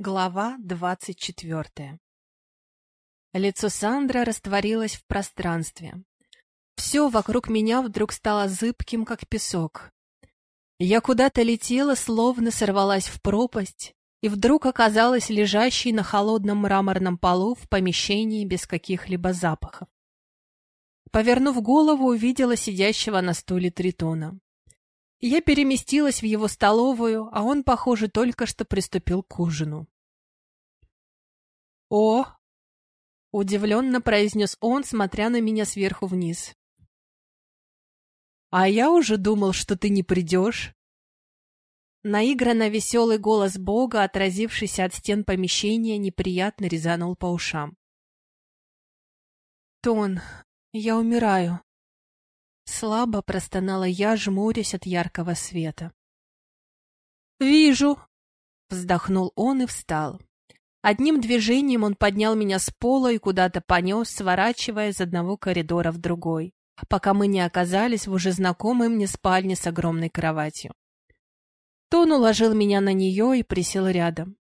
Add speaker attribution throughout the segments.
Speaker 1: Глава двадцать четвертая Лицо Сандра растворилось в пространстве. Все вокруг меня вдруг стало зыбким, как песок. Я куда-то летела, словно сорвалась в пропасть, и вдруг оказалась лежащей на холодном мраморном полу в помещении без каких-либо запахов. Повернув голову, увидела сидящего на стуле Тритона. Я переместилась в его столовую, а он, похоже, только что приступил к ужину. «О!» — удивленно произнес он, смотря на меня сверху вниз. «А я уже думал, что ты не придешь». Наигранно веселый голос Бога, отразившийся от стен помещения, неприятно резанул по ушам. «Тон, я умираю», Слабо простонала я, жмурясь от яркого света. «Вижу!» — вздохнул он и встал. Одним движением он поднял меня с пола и куда-то понес, сворачивая из одного коридора в другой, пока мы не оказались в уже знакомой мне спальне с огромной кроватью. Тон уложил меня на нее и присел рядом.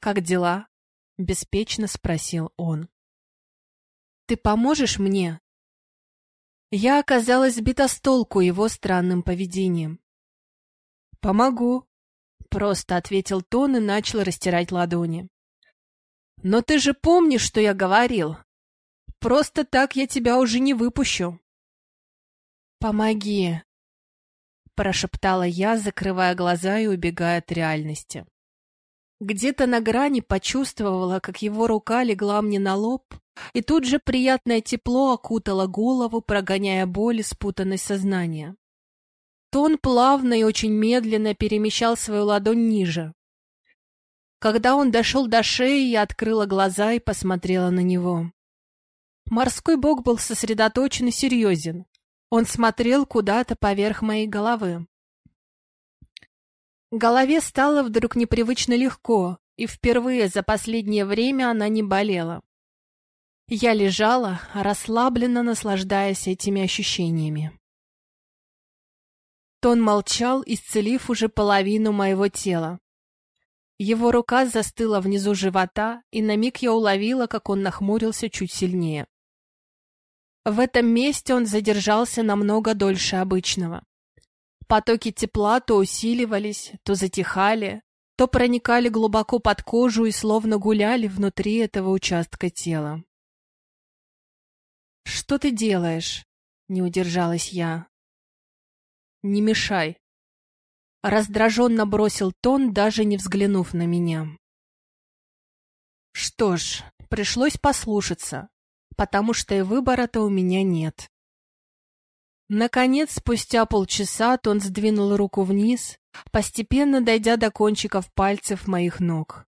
Speaker 1: «Как дела?» — беспечно спросил он. «Ты поможешь мне?» Я оказалась сбита с толку его странным поведением. «Помогу», — просто ответил Тон и начал растирать ладони. «Но ты же помнишь, что я говорил? Просто так я тебя уже не выпущу». «Помоги», — прошептала я, закрывая глаза и убегая от реальности. Где-то на грани почувствовала, как его рука легла мне на лоб, и тут же приятное тепло окутало голову, прогоняя боль и спутанность сознания. Тон плавно и очень медленно перемещал свою ладонь ниже. Когда он дошел до шеи, я открыла глаза и посмотрела на него. Морской бог был сосредоточен и серьезен. Он смотрел куда-то поверх моей головы. Голове стало вдруг непривычно легко, и впервые за последнее время она не болела. Я лежала, расслабленно наслаждаясь этими ощущениями. Тон молчал, исцелив уже половину моего тела. Его рука застыла внизу живота, и на миг я уловила, как он нахмурился чуть сильнее. В этом месте он задержался намного дольше обычного. Потоки тепла то усиливались, то затихали, то проникали глубоко под кожу и словно гуляли внутри этого участка тела. «Что ты делаешь?» — не удержалась я. «Не мешай». Раздраженно бросил тон, даже не взглянув на меня. Что ж, пришлось послушаться, потому что и выбора-то у меня нет. Наконец, спустя полчаса, тон сдвинул руку вниз, постепенно дойдя до кончиков пальцев моих ног.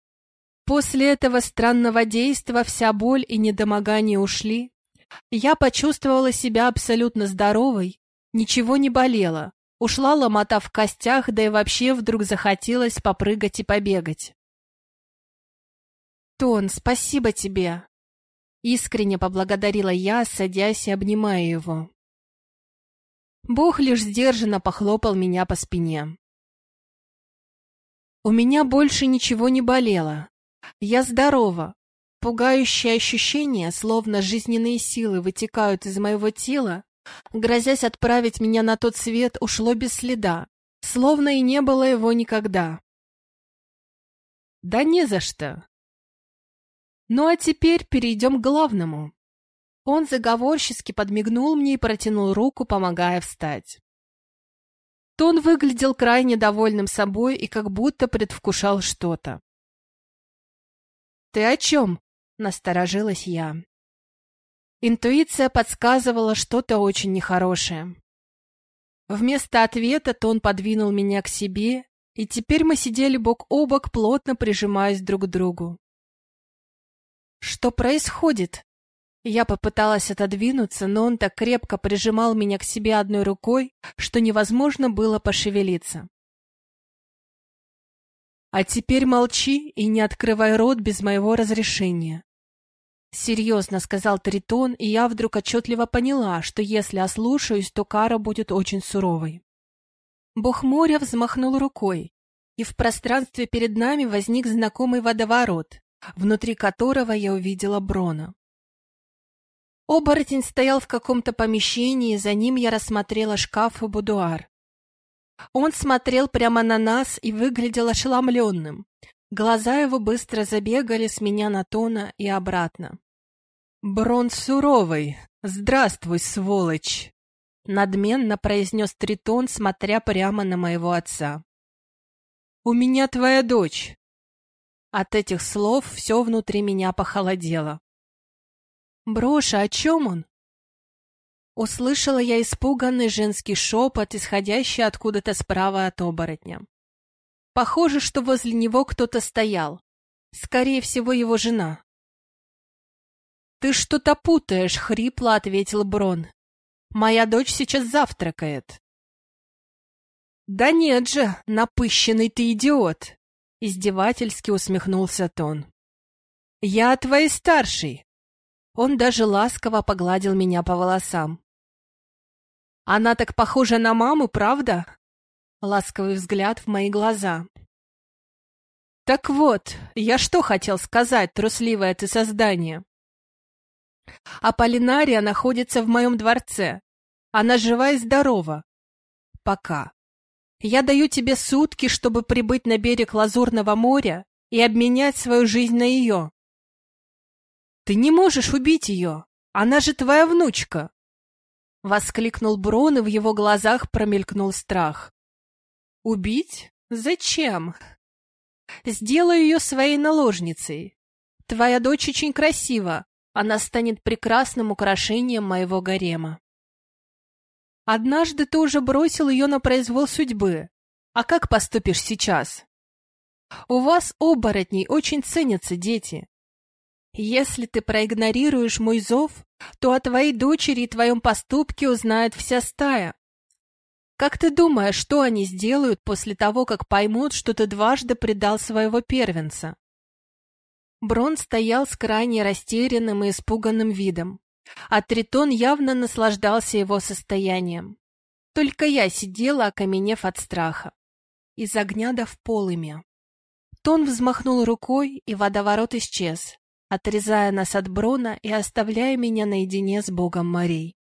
Speaker 1: После этого странного действа вся боль и недомогание ушли, я почувствовала себя абсолютно здоровой, ничего не болело, ушла ломота в костях, да и вообще вдруг захотелось попрыгать и побегать. «Тон, спасибо тебе!» Искренне поблагодарила я, садясь и обнимая его. Бог лишь сдержанно похлопал меня по спине. У меня больше ничего не болело. Я здорова, Пугающее ощущение, словно жизненные силы вытекают из моего тела, грозясь отправить меня на тот свет, ушло без следа, словно и не было его никогда. Да не за что. Ну а теперь перейдем к главному. Он заговорчески подмигнул мне и протянул руку, помогая встать. Тон выглядел крайне довольным собой и как будто предвкушал что-то. «Ты о чем?» Насторожилась я. Интуиция подсказывала что-то очень нехорошее. Вместо ответа Тон подвинул меня к себе, и теперь мы сидели бок о бок, плотно прижимаясь друг к другу. «Что происходит?» Я попыталась отодвинуться, но он так крепко прижимал меня к себе одной рукой, что невозможно было пошевелиться. «А теперь молчи и не открывай рот без моего разрешения. Серьезно сказал Тритон, и я вдруг отчетливо поняла, что если ослушаюсь, то кара будет очень суровой. Бог моря взмахнул рукой, и в пространстве перед нами возник знакомый водоворот, внутри которого я увидела Брона. Оборотень стоял в каком-то помещении, за ним я рассмотрела шкаф и будуар. Он смотрел прямо на нас и выглядел ошеломленным. Глаза его быстро забегали с меня на Тона и обратно. «Брон суровый! Здравствуй, сволочь!» Надменно произнес Тритон, смотря прямо на моего отца. «У меня твоя дочь!» От этих слов все внутри меня похолодело. «Броша, о чем он?» Услышала я испуганный женский шепот, исходящий откуда-то справа от оборотня. Похоже, что возле него кто-то стоял. Скорее всего, его жена. «Ты что-то путаешь», — хрипло ответил Брон. «Моя дочь сейчас завтракает». «Да нет же, напыщенный ты идиот!» — издевательски усмехнулся Тон. «Я твой старший, он даже ласково погладил меня по волосам. «Она так похожа на маму, правда?» Ласковый взгляд в мои глаза. «Так вот, я что хотел сказать, трусливое ты создание?» «Аполлинария находится в моем дворце. Она жива и здорова. Пока. Я даю тебе сутки, чтобы прибыть на берег Лазурного моря и обменять свою жизнь на ее. Ты не можешь убить ее! Она же твоя внучка!» Воскликнул Брон, и в его глазах промелькнул страх. «Убить? Зачем? Сделаю ее своей наложницей. Твоя дочь очень красива, она станет прекрасным украшением моего гарема. Однажды ты уже бросил ее на произвол судьбы. А как поступишь сейчас? У вас, оборотней, очень ценятся дети. Если ты проигнорируешь мой зов, то о твоей дочери и твоем поступке узнает вся стая. Как ты думаешь, что они сделают после того, как поймут, что ты дважды предал своего первенца? Брон стоял с крайне растерянным и испуганным видом, а Тритон явно наслаждался его состоянием. Только я сидела, окаменев от страха. Из огня до в полымя. Тон взмахнул рукой, и водоворот исчез, отрезая нас от Брона и оставляя меня наедине с богом морей.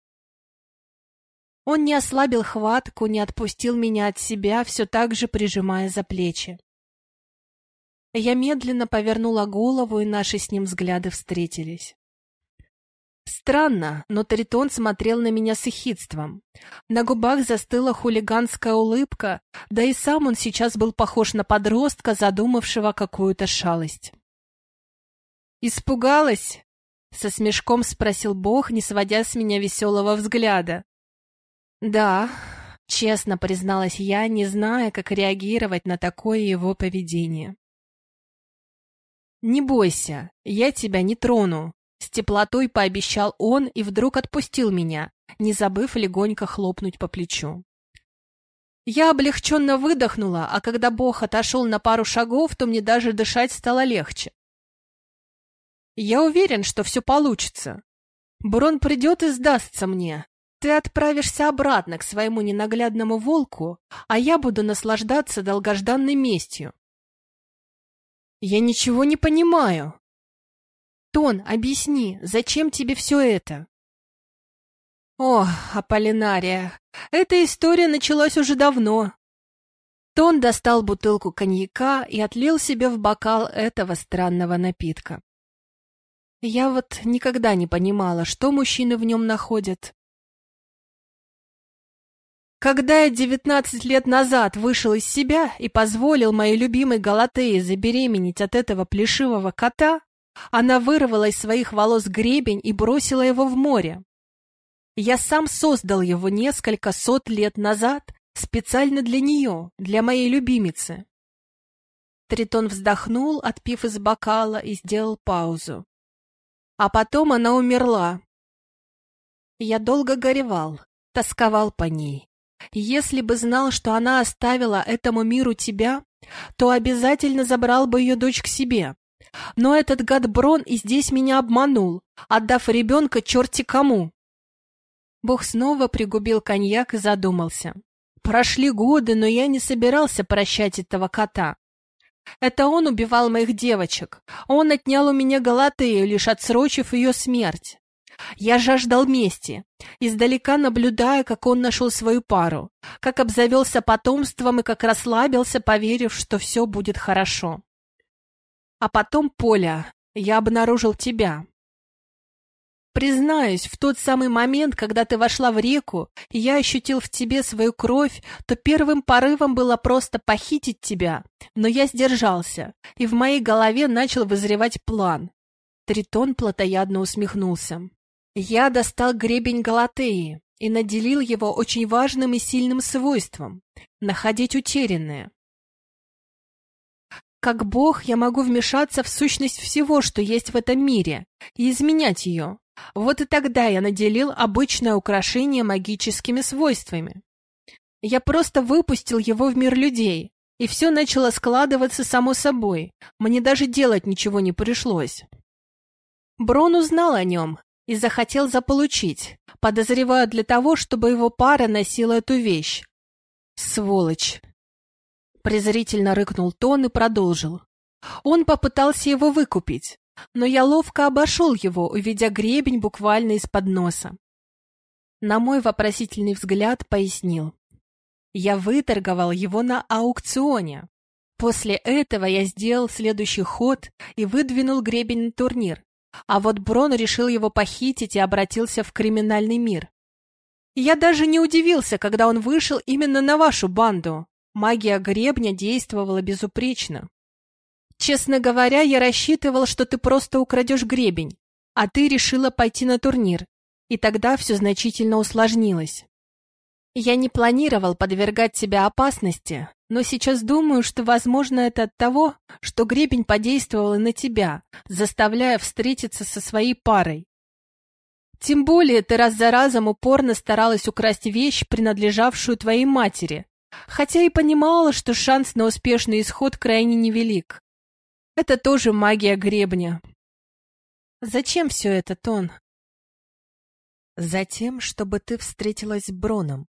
Speaker 1: Он не ослабил хватку, не отпустил меня от себя, все так же прижимая за плечи. Я медленно повернула голову, и наши с ним взгляды встретились. Странно, но Тритон смотрел на меня с эхидством. На губах застыла хулиганская улыбка, да и сам он сейчас был похож на подростка, задумавшего какую-то шалость. «Испугалась?» — со смешком спросил Бог, не сводя с меня веселого взгляда. «Да», — честно призналась я, не зная, как реагировать на такое его поведение. «Не бойся, я тебя не трону», — с теплотой пообещал он и вдруг отпустил меня, не забыв легонько хлопнуть по плечу. Я облегченно выдохнула, а когда Бог отошел на пару шагов, то мне даже дышать стало легче. Я уверен, что все получится. Брон придет и сдастся мне. Ты отправишься обратно к своему ненаглядному волку, а я буду наслаждаться долгожданной местью. Я ничего не понимаю. Тон, объясни, зачем тебе все это? О, Аполлинария, эта история началась уже давно. Тон достал бутылку коньяка и отлил себе в бокал этого странного напитка. Я вот никогда не понимала, что мужчины в нем находят. Когда я девятнадцать лет назад вышел из себя и позволил моей любимой Галатее забеременеть от этого плешивого кота, она вырвала из своих волос гребень и бросила его в море. Я сам создал его несколько сот лет назад специально для нее, для моей любимицы. Тритон вздохнул, отпив из бокала, и сделал паузу. А потом она умерла. Я долго горевал, тосковал по ней. Если бы знал, что она оставила этому миру тебя, то обязательно забрал бы ее дочь к себе. Но этот гад Брон и здесь меня обманул, отдав ребенка черти кому. Бог снова пригубил коньяк и задумался. Прошли годы, но я не собирался прощать этого кота. Это он убивал моих девочек. Он отнял у меня Галатею, лишь отсрочив ее смерть. Я жаждал мести, издалека наблюдая, как он нашел свою пару, как обзавелся потомством и как расслабился, поверив, что все будет хорошо. А потом, Поля, я обнаружил тебя. Признаюсь, в тот самый момент, когда ты вошла в реку, и я ощутил в тебе свою кровь, то первым порывом было просто похитить тебя. Но я сдержался, и в моей голове начал вызревать план. Тритон плотоядно усмехнулся. Я достал гребень Галатеи и наделил его очень важным и сильным свойством — находить утерянное. Как бог я могу вмешаться в сущность всего, что есть в этом мире, и изменять ее. Вот и тогда я наделил обычное украшение магическими свойствами. Я просто выпустил его в мир людей, и все начало складываться само собой. Мне даже делать ничего не пришлось. Брон узнал о нем и захотел заполучить, подозревая для того, чтобы его пара носила эту вещь. Сволочь! Презрительно рыкнул Тон и продолжил. Он попытался его выкупить, но я ловко обошел его, увидя гребень буквально из-под носа. На мой вопросительный взгляд пояснил. Я выторговал его на аукционе. После этого я сделал следующий ход и выдвинул гребень на турнир. А вот Брон решил его похитить и обратился в криминальный мир. Я даже не удивился, когда он вышел именно на вашу банду. Магия гребня действовала безупречно. Честно говоря, я рассчитывал, что ты просто украдешь гребень, а ты решила пойти на турнир, и тогда все значительно усложнилось. Я не планировал подвергать тебя опасности, но сейчас думаю, что, возможно, это от того, что гребень подействовал на тебя, заставляя встретиться со своей парой. Тем более ты раз за разом упорно старалась украсть вещь, принадлежавшую твоей матери, хотя и понимала, что шанс на успешный исход крайне невелик. Это тоже магия гребня. Зачем все это, Тон?
Speaker 2: Затем, чтобы ты встретилась с Броном.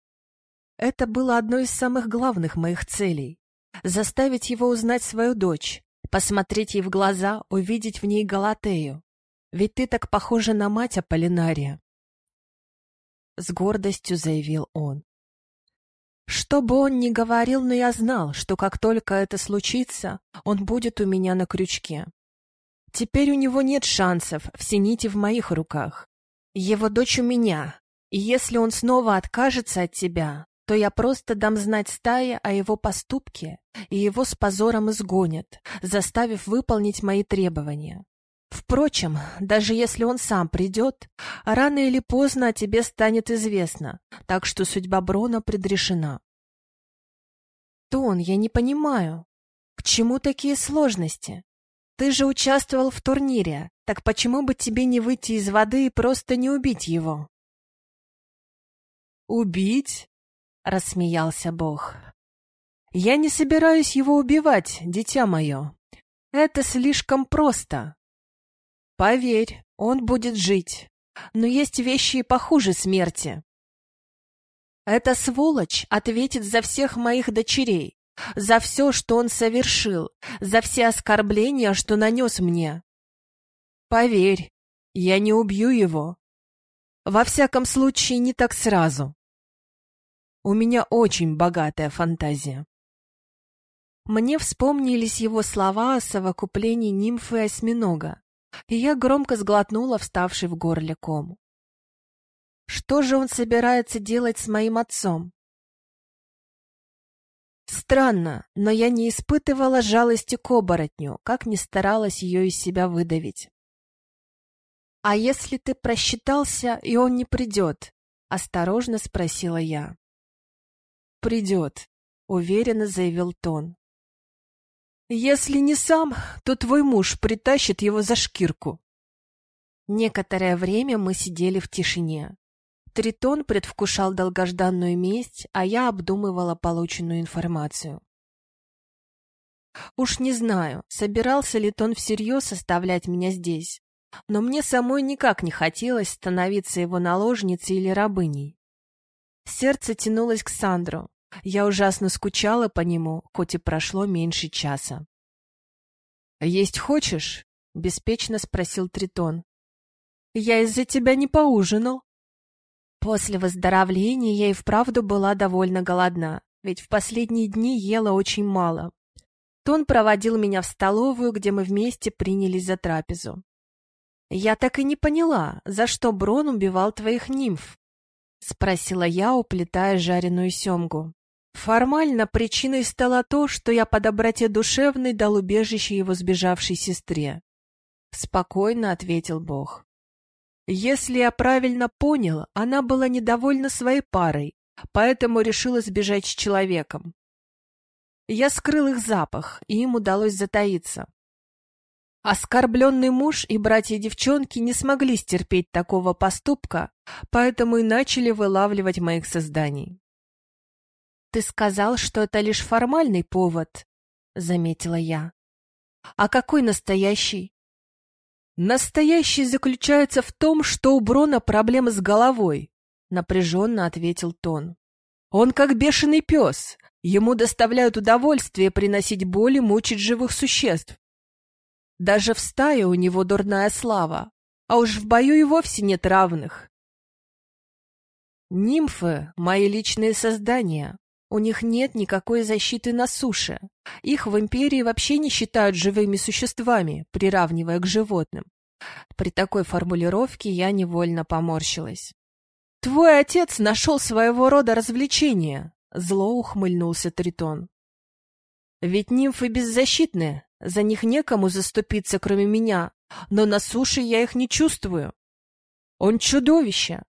Speaker 2: Это было одной из самых главных моих целей. Заставить его узнать свою дочь, посмотреть ей в глаза, увидеть в ней Галатею. Ведь ты так похожа на мать Аполлинария. С гордостью заявил он. Что бы он ни говорил, но я знал, что как только это случится, он будет у меня на крючке. Теперь у него нет шансов, все нити в моих руках. Его дочь у меня, и если он снова откажется от тебя, то я просто дам знать стае о его поступке, и его с позором изгонят, заставив выполнить мои требования. Впрочем, даже если он сам придет, рано или поздно о тебе станет известно, так что судьба Брона предрешена. Тон, я не понимаю. К чему такие сложности? Ты же участвовал в турнире, так почему бы тебе не выйти из воды и просто не убить его?
Speaker 1: Убить? Рассмеялся Бог. Я не собираюсь его убивать, дитя мое. Это слишком просто. Поверь, он будет жить. Но есть вещи и похуже смерти. Эта сволочь ответит за всех моих дочерей, за все, что он совершил, за все оскорбления, что нанес мне. Поверь, я не убью его. Во всяком случае, не так сразу. У меня очень богатая фантазия. Мне вспомнились его слова о совокуплении нимфы и осьминога и я громко сглотнула вставший в горле ком. Что же он собирается делать с моим отцом? Странно, но я не испытывала жалости к оборотню, как ни старалась ее из себя выдавить. «А если ты просчитался, и он не придет?» — осторожно спросила я. «Придет», — уверенно заявил Тон. Если не сам, то твой муж притащит его за шкирку. Некоторое время мы сидели в тишине. Тритон предвкушал долгожданную месть, а я обдумывала полученную информацию. Уж не знаю, собирался ли Тон всерьез оставлять меня здесь, но мне самой никак не хотелось становиться его наложницей или рабыней. Сердце тянулось к Сандру,
Speaker 2: Я ужасно скучала по нему, хоть и прошло меньше часа. «Есть хочешь?» — беспечно спросил Тритон. «Я из-за тебя не поужинал». После выздоровления я и вправду была довольно голодна, ведь в последние дни ела очень мало. Тон проводил меня в столовую, где мы вместе принялись за трапезу. «Я так и не поняла, за что Брон убивал твоих нимф?» — спросила я, уплетая жареную семгу. Формально причиной стало то, что я по доброте душевной дал убежище его сбежавшей сестре. Спокойно ответил Бог. Если я правильно понял, она была недовольна своей парой, поэтому решила сбежать с человеком. Я скрыл их запах, и им удалось затаиться. Оскорбленный муж и братья-девчонки не смогли стерпеть такого поступка, поэтому и начали вылавливать моих созданий. «Ты сказал, что это лишь формальный повод», — заметила я. «А какой настоящий?» «Настоящий заключается в том, что у Брона проблемы с головой», — напряженно ответил Тон. «Он как бешеный пес. Ему доставляют удовольствие приносить боль и мучить живых существ. Даже в стае у него дурная слава, а уж в бою и вовсе нет равных. Нимфы — мои личные создания. У них нет никакой защиты на суше. Их в Империи вообще не считают живыми существами, приравнивая к животным. При такой формулировке я невольно поморщилась. «Твой отец нашел своего рода развлечение», — зло ухмыльнулся Тритон. «Ведь нимфы беззащитны, за них некому заступиться, кроме меня, но на суше я их не чувствую. Он чудовище,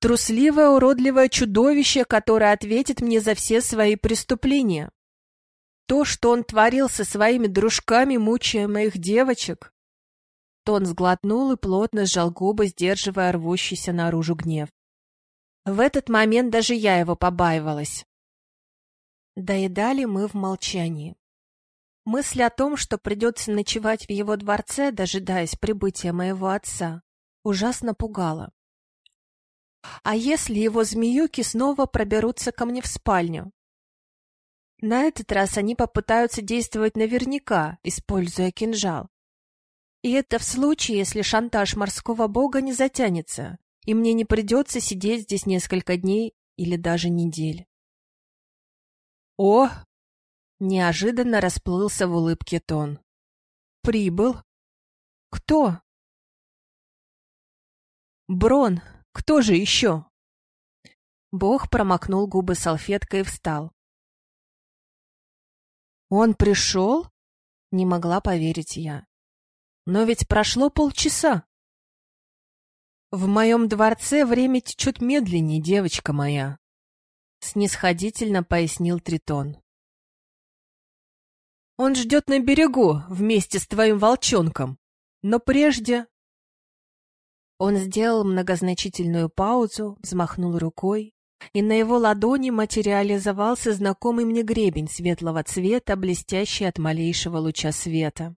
Speaker 2: Трусливое, уродливое чудовище, которое ответит мне за все свои преступления. То, что он творил со своими дружками, мучая моих девочек. Тон сглотнул и плотно сжал губы, сдерживая рвущийся наружу гнев. В этот момент даже я его побаивалась. Доедали мы в молчании. Мысль о том, что придется ночевать в его дворце, дожидаясь прибытия моего отца, ужасно пугала. А если его змеюки снова проберутся ко мне в спальню? На этот раз они попытаются действовать наверняка, используя кинжал. И это в случае, если шантаж морского бога не затянется, и мне не придется сидеть здесь несколько дней или даже недель. «О!» — неожиданно расплылся в улыбке Тон. «Прибыл». «Кто?» «Брон, кто же еще? Бог промокнул губы салфеткой и встал. «Он пришел?» — не могла поверить я. «Но ведь прошло полчаса». «В моем дворце время течет медленнее, девочка моя», — снисходительно пояснил Тритон. «Он ждет на берегу вместе с твоим волчонком, но прежде он сделал многозначительную паузу, взмахнул рукой, и на его ладони материализовался знакомый мне гребень светлого цвета, блестящий от малейшего луча света.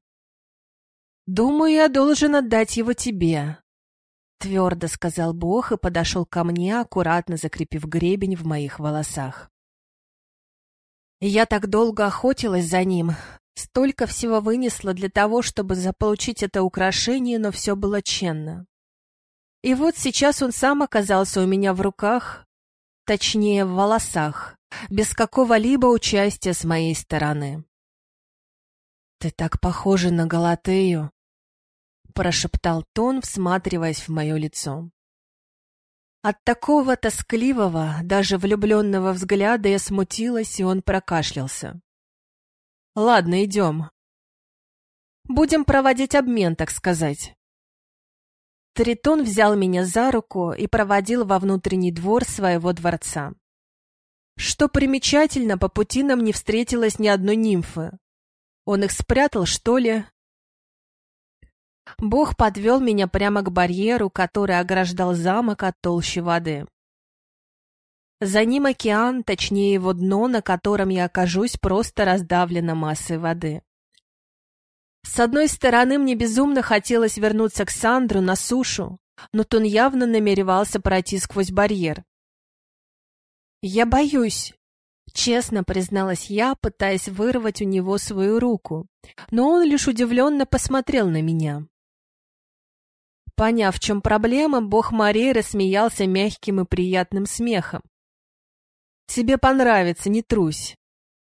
Speaker 2: «Думаю, я должен отдать его тебе», — твердо сказал Бог и подошел ко мне, аккуратно закрепив гребень в моих волосах. Я так долго охотилась за ним, столько всего вынесла для того, чтобы заполучить это украшение, но все было ченно. И вот сейчас он сам оказался у меня в руках, точнее, в волосах, без какого-либо участия с моей стороны. «Ты так похожа на Галатею», — прошептал Тон, всматриваясь в мое лицо. От такого тоскливого, даже влюбленного взгляда я смутилась, и он прокашлялся. «Ладно, идем. Будем проводить обмен, так сказать». Тритон взял меня за руку и проводил во внутренний двор своего дворца. Что примечательно, по пути нам не встретилось ни одной нимфы. Он их спрятал, что ли? Бог подвел меня прямо к барьеру, который ограждал замок от толщи воды. За ним океан, точнее его дно, на котором я окажусь просто раздавлена массой воды. С одной стороны, мне безумно хотелось вернуться к Сандру на сушу, но Тон явно намеревался пройти сквозь барьер. «Я боюсь», — Честно призналась я, пытаясь вырвать у него свою руку, но он лишь удивленно посмотрел на меня. Поняв, в чем проблема, бог морей рассмеялся мягким и приятным смехом. «Тебе понравится, не трусь!»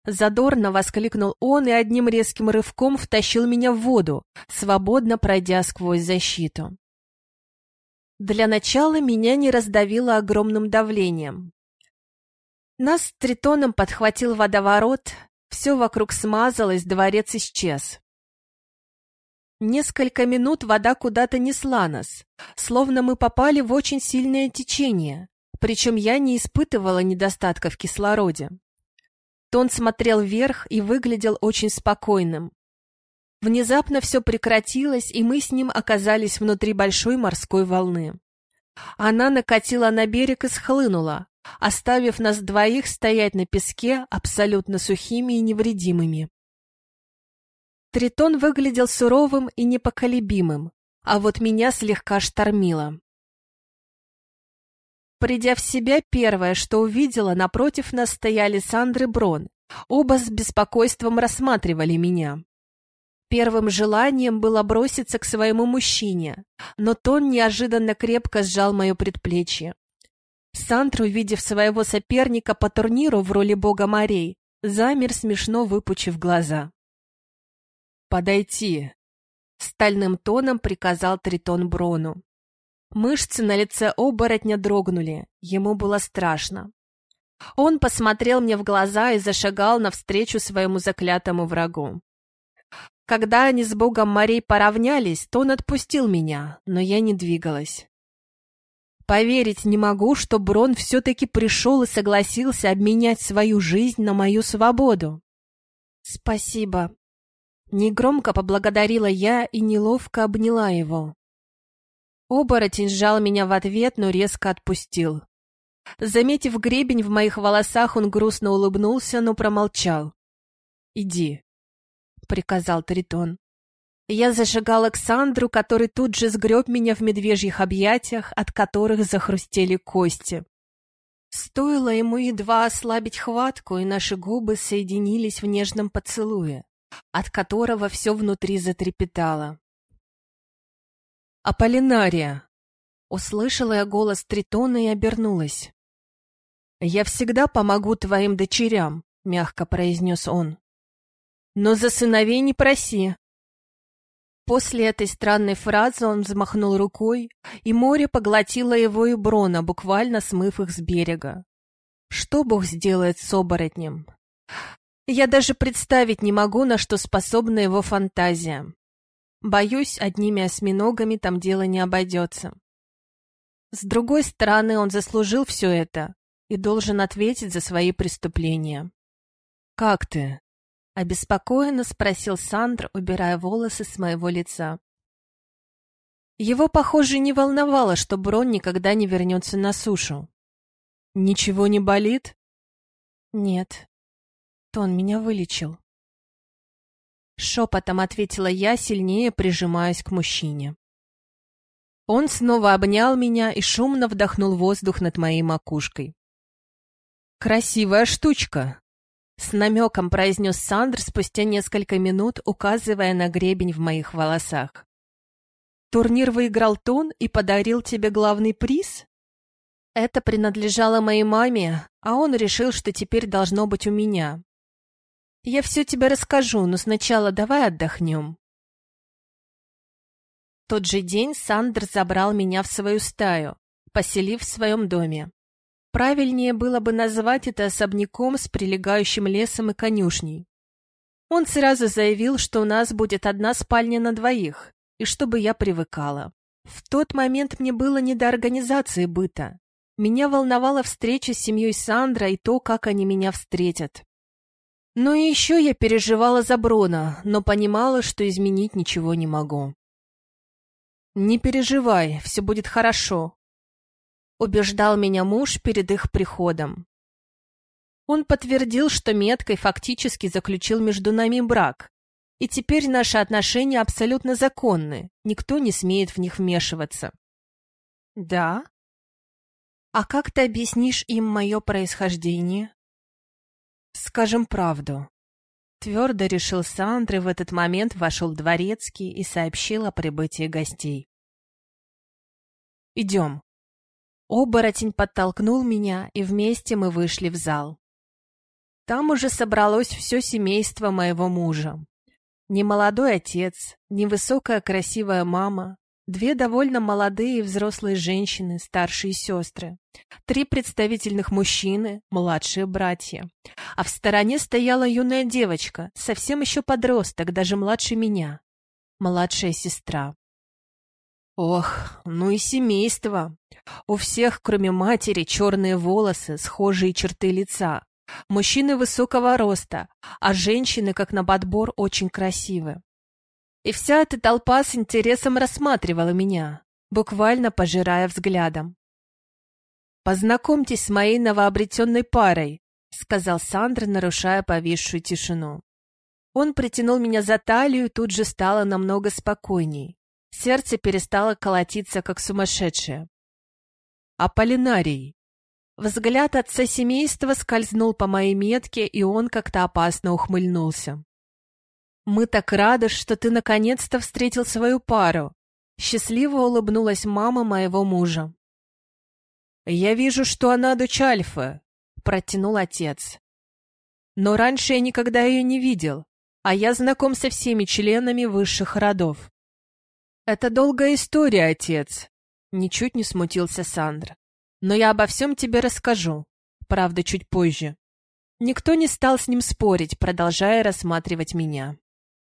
Speaker 2: Задорно воскликнул он и одним резким рывком втащил меня в воду, свободно пройдя сквозь защиту. Для начала меня не раздавило огромным давлением. Нас с Тритоном подхватил водоворот, все вокруг смазалось, дворец исчез. Несколько минут вода куда-то несла нас, словно мы попали в очень сильное течение, причем я не испытывала недостатка в кислороде. Тон смотрел вверх и выглядел очень спокойным. Внезапно все прекратилось, и мы с ним оказались внутри большой морской волны. Она накатила на берег и схлынула, оставив нас двоих стоять на песке абсолютно сухими и невредимыми. Тритон выглядел суровым и непоколебимым, а вот меня слегка штормило. Придя в себя, первое, что увидела, напротив нас стояли Сандры Брон. Оба с беспокойством рассматривали меня. Первым желанием было броситься к своему мужчине, но тон неожиданно крепко сжал мое предплечье. Сандр, увидев своего соперника по турниру в роли бога морей, замер смешно выпучив глаза. «Подойти!» — стальным тоном приказал Тритон Брону. Мышцы на лице оборотня дрогнули, ему было страшно. Он посмотрел мне в глаза и зашагал навстречу своему заклятому врагу. Когда они с богом морей поравнялись, то он отпустил меня, но я не двигалась. Поверить не могу, что Брон все-таки пришел и согласился обменять свою жизнь на мою свободу. Спасибо. Негромко поблагодарила я и неловко обняла его. Оборотень сжал меня в ответ, но резко отпустил. Заметив гребень в моих волосах, он грустно улыбнулся, но промолчал. «Иди», — приказал Тритон. Я зажигал Александру, который тут же сгреб меня в медвежьих объятиях, от которых захрустели кости. Стоило ему едва ослабить хватку, и наши губы соединились в нежном поцелуе, от которого все внутри затрепетало. «Аполлинария!» Услышала я голос Тритона и обернулась. «Я всегда помогу твоим дочерям», — мягко произнес он. «Но за сыновей не проси, После этой странной фразы он взмахнул рукой, и море поглотило его и Брона, буквально смыв их с берега. Что Бог сделает с оборотнем? Я даже представить не могу, на что способна его фантазия. Боюсь, одними осьминогами там дело не обойдется. С другой стороны, он заслужил все это и должен ответить за свои преступления. «Как ты?» — обеспокоенно спросил Сандр, убирая волосы с моего лица. Его, похоже, не волновало, что Брон никогда не вернется на сушу. «Ничего не болит?» «Нет. Тон меня вылечил». Шепотом ответила я, сильнее прижимаясь к мужчине. Он снова обнял меня и шумно вдохнул воздух над моей макушкой. «Красивая штучка!» С намеком произнес Сандр спустя несколько минут, указывая на гребень в моих волосах. «Турнир выиграл Тон и подарил тебе главный приз?» «Это принадлежало моей маме, а он решил, что теперь должно быть у меня. Я все тебе расскажу, но сначала давай отдохнем». тот же день Сандр забрал меня в свою стаю, поселив в своем доме. Правильнее было бы назвать это особняком с прилегающим лесом и конюшней. Он сразу заявил, что у нас будет одна спальня на двоих, и чтобы я привыкала. В тот момент мне было не до организации быта. Меня волновала встреча с семьей Сандра и то, как они меня встретят. Ну и еще я переживала за Брона, но понимала, что изменить ничего не могу. «Не переживай, все будет хорошо», убеждал меня муж перед их приходом. Он подтвердил, что меткой фактически заключил между нами брак, и теперь наши отношения абсолютно законны, никто не смеет в них вмешиваться. Да? А как ты объяснишь им мое происхождение? Скажем правду. Твердо решил Сандр, и в этот момент вошел дворецкий и сообщил о прибытии гостей. «Идем». Оборотень подтолкнул меня, и вместе мы вышли в зал. Там уже собралось все семейство моего мужа. Немолодой отец, невысокая красивая мама, Две довольно молодые взрослые женщины, старшие сестры, три представительных мужчины, младшие братья. А в стороне стояла юная девочка, совсем еще подросток, даже младше меня, младшая сестра. Ох, ну и семейство. У всех, кроме матери, черные волосы, схожие черты лица. Мужчины высокого роста, а женщины, как на подбор, очень красивы. И вся эта толпа с интересом рассматривала меня, буквально пожирая взглядом. «Познакомьтесь с моей новообретенной парой», — сказал Сандра, нарушая повисшую тишину. Он притянул меня за талию, и тут же стало намного спокойней. Сердце перестало колотиться, как сумасшедшее. «Аполлинарий!» Взгляд отца семейства скользнул по моей метке, и он как-то опасно ухмыльнулся. «Мы так рады, что ты наконец-то встретил свою пару!» Счастливо улыбнулась мама моего мужа. «Я вижу, что она дочь Альфы», — протянул отец. «Но раньше я никогда ее не видел, а я знаком со всеми членами высших родов». «Это долгая история, отец», — ничуть не смутился Сандр. «Но я обо всем тебе расскажу, правда, чуть позже». Никто не стал с ним спорить, продолжая рассматривать меня.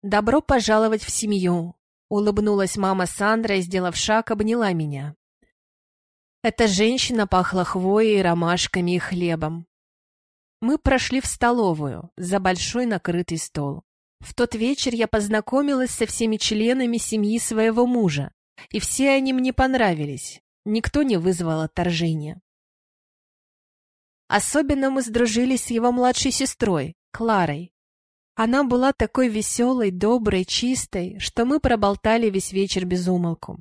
Speaker 2: «Добро пожаловать в семью!» — улыбнулась мама Сандра и, сделав шаг, обняла меня. Эта женщина пахла хвоей, ромашками и хлебом. Мы прошли в столовую, за большой накрытый стол. В тот вечер я познакомилась со всеми членами семьи своего мужа, и все они мне понравились. Никто не вызвал отторжения. Особенно мы сдружились с его младшей сестрой, Кларой, она была такой веселой, доброй, чистой, что мы проболтали весь вечер без умолку.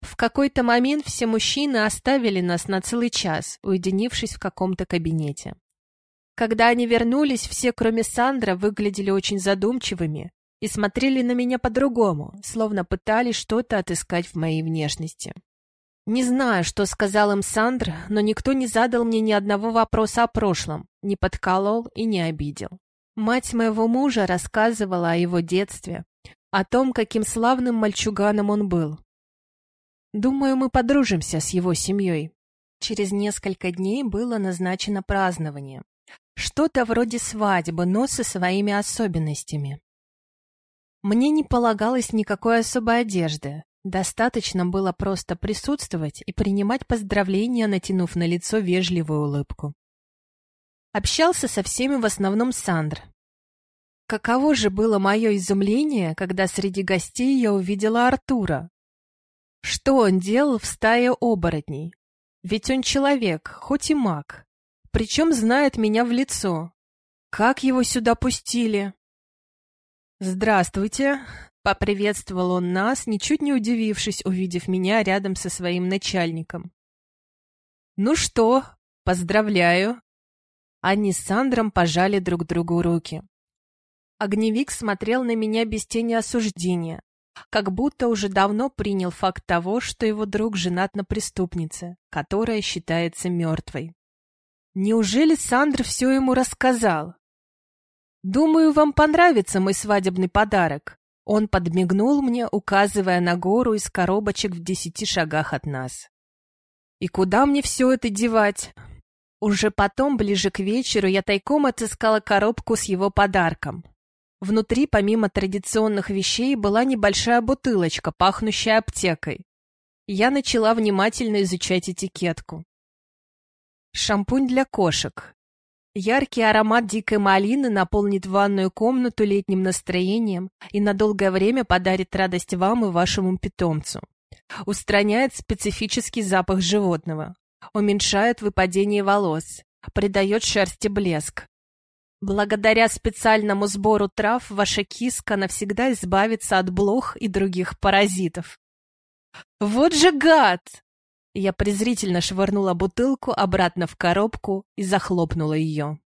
Speaker 2: В какой-то момент все мужчины оставили нас на целый час, уединившись в каком-то кабинете. Когда они вернулись, все, кроме Сандра, выглядели очень задумчивыми и смотрели на меня по-другому, словно пытались что-то отыскать в моей внешности. Не знаю, что сказал им Сандр, но никто не задал мне ни одного вопроса о прошлом, не подколол и не обидел. Мать моего мужа рассказывала о его детстве, о том, каким славным мальчуганом он был. Думаю, мы подружимся с его семьей. Через несколько дней было назначено празднование. Что-то вроде свадьбы, но со своими особенностями. Мне не полагалось никакой особой одежды. Достаточно было просто присутствовать и принимать поздравления, натянув на лицо вежливую улыбку. Общался со всеми в основном Сандр. Каково же было мое изумление, когда среди гостей я увидела Артура. Что он делал в стае оборотней? Ведь он человек, хоть и маг. Причем знает меня в лицо. Как его сюда пустили? «Здравствуйте!» — поприветствовал он нас, ничуть не удивившись, увидев меня рядом со своим начальником. «Ну что, поздравляю!» Они с Сандром пожали друг другу руки. Огневик смотрел на меня без тени осуждения, как будто уже давно принял факт того, что его друг женат на преступнице, которая считается мертвой. Неужели Сандр все ему рассказал? «Думаю, вам понравится мой свадебный подарок». Он подмигнул мне, указывая на гору из коробочек в десяти шагах от нас. «И куда мне все это девать?» Уже потом, ближе к вечеру, я тайком отыскала коробку с его подарком. Внутри, помимо традиционных вещей, была небольшая бутылочка, пахнущая аптекой. Я начала внимательно изучать этикетку. Шампунь для кошек. Яркий аромат дикой малины наполнит ванную комнату летним настроением и на долгое время подарит радость вам и вашему питомцу. Устраняет специфический запах животного уменьшает выпадение волос, придает шерсти блеск. Благодаря специальному сбору трав ваша киска навсегда избавится от блох и других паразитов. Вот же гад! Я презрительно швырнула бутылку обратно в коробку и захлопнула ее.